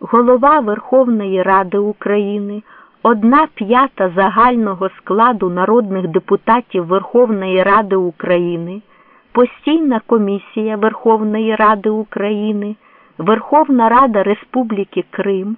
голова Верховної Ради України, одна п'ята загального складу народних депутатів Верховної Ради України, постійна комісія Верховної Ради України, Верховна Рада Республіки Крим,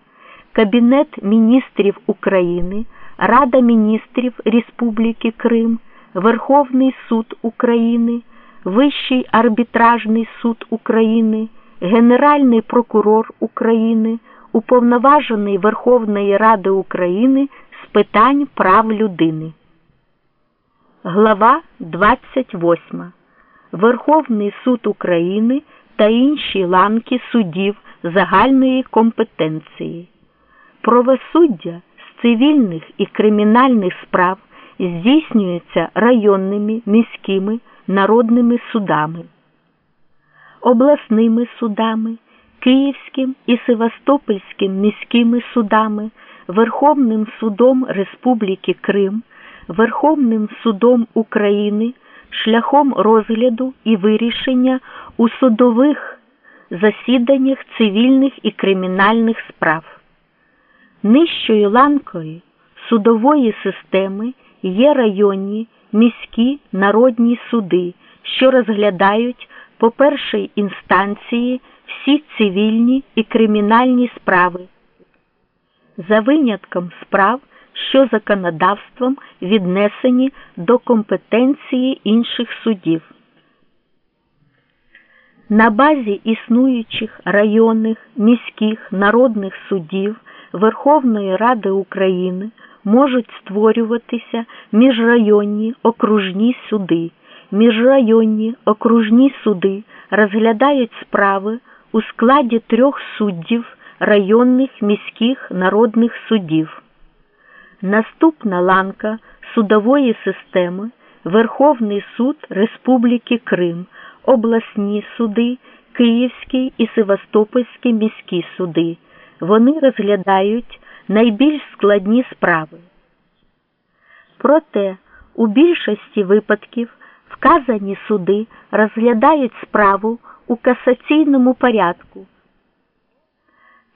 Кабінет міністрів України, Рада міністрів Республіки Крим, Верховний суд України, Вищий арбітражний суд України, Генеральний прокурор України, Уповноважений Верховної Ради України з питань прав людини. Глава 28. Верховний суд України та інші ланки судів загальної компетенції. Правосуддя з цивільних і кримінальних справ здійснюється районними міськими народними судами, обласними судами, Київським і Севастопольським міськими судами, Верховним судом Республіки Крим, Верховним судом України шляхом розгляду і вирішення у судових засіданнях цивільних і кримінальних справ. Нижчою ланкою судової системи є районні міські народні суди, що розглядають по першій інстанції всі цивільні і кримінальні справи, за винятком справ, що законодавством віднесені до компетенції інших судів. На базі існуючих районних міських народних судів Верховної Ради України можуть створюватися міжрайонні окружні суди. Міжрайонні окружні суди розглядають справи у складі трьох суддів районних міських народних судів. Наступна ланка судової системи Верховний суд Республіки Крим, обласні суди, Київський і Севастопольський міські суди. Вони розглядають найбільш складні справи. Проте у більшості випадків вказані суди розглядають справу у касаційному порядку.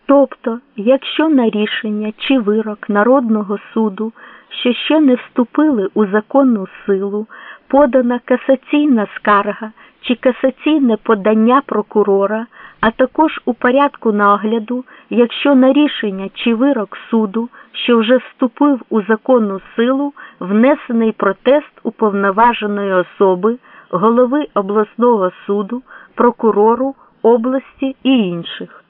Тобто, якщо на рішення чи вирок Народного суду, що ще не вступили у законну силу, подана касаційна скарга чи касаційне подання прокурора, а також у порядку нагляду, якщо на рішення чи вирок суду, що вже вступив у законну силу, внесений протест уповноваженої особи, голови обласного суду, прокурору області і інших.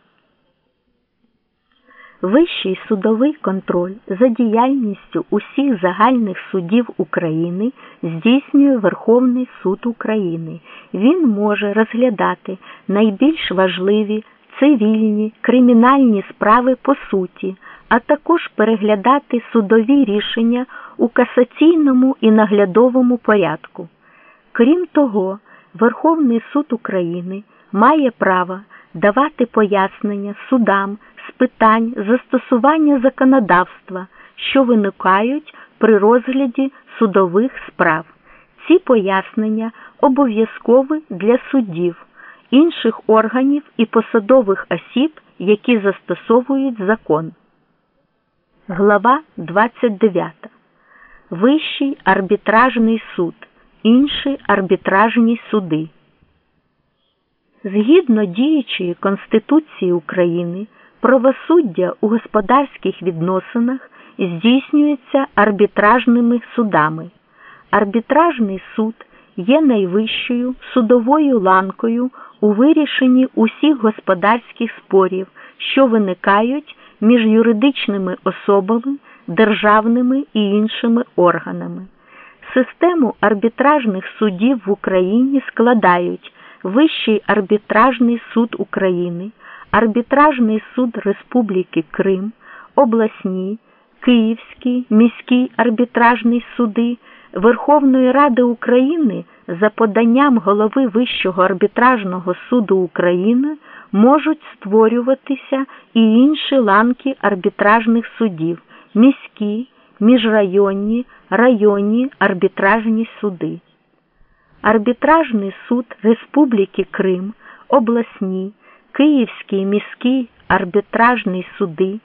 Вищий судовий контроль за діяльністю усіх загальних судів України здійснює Верховний суд України. Він може розглядати найбільш важливі цивільні, кримінальні справи по суті, а також переглядати судові рішення у касаційному і наглядовому порядку. Крім того, Верховний суд України має право давати пояснення судам з питань застосування законодавства, що виникають при розгляді судових справ. Ці пояснення обов'язкові для суддів, інших органів і посадових осіб, які застосовують закон. Глава 29. Вищий арбітражний суд. Інші арбітражні суди. Згідно діючої Конституції України, правосуддя у господарських відносинах здійснюється арбітражними судами. Арбітражний суд є найвищою судовою ланкою у вирішенні усіх господарських спорів, що виникають між юридичними особами, державними і іншими органами. Систему арбітражних судів в Україні складають Вищий арбітражний суд України, Арбітражний суд Республіки Крим, обласні, Київський міський арбітражний суди Верховної Ради України за поданням голови Вищого арбітражного суду України можуть створюватися і інші ланки арбітражних судів, міські, міжрайонні, районні арбітражні суди. Арбітражний суд Республіки Крим, обласні, Київський міський арбітражні суди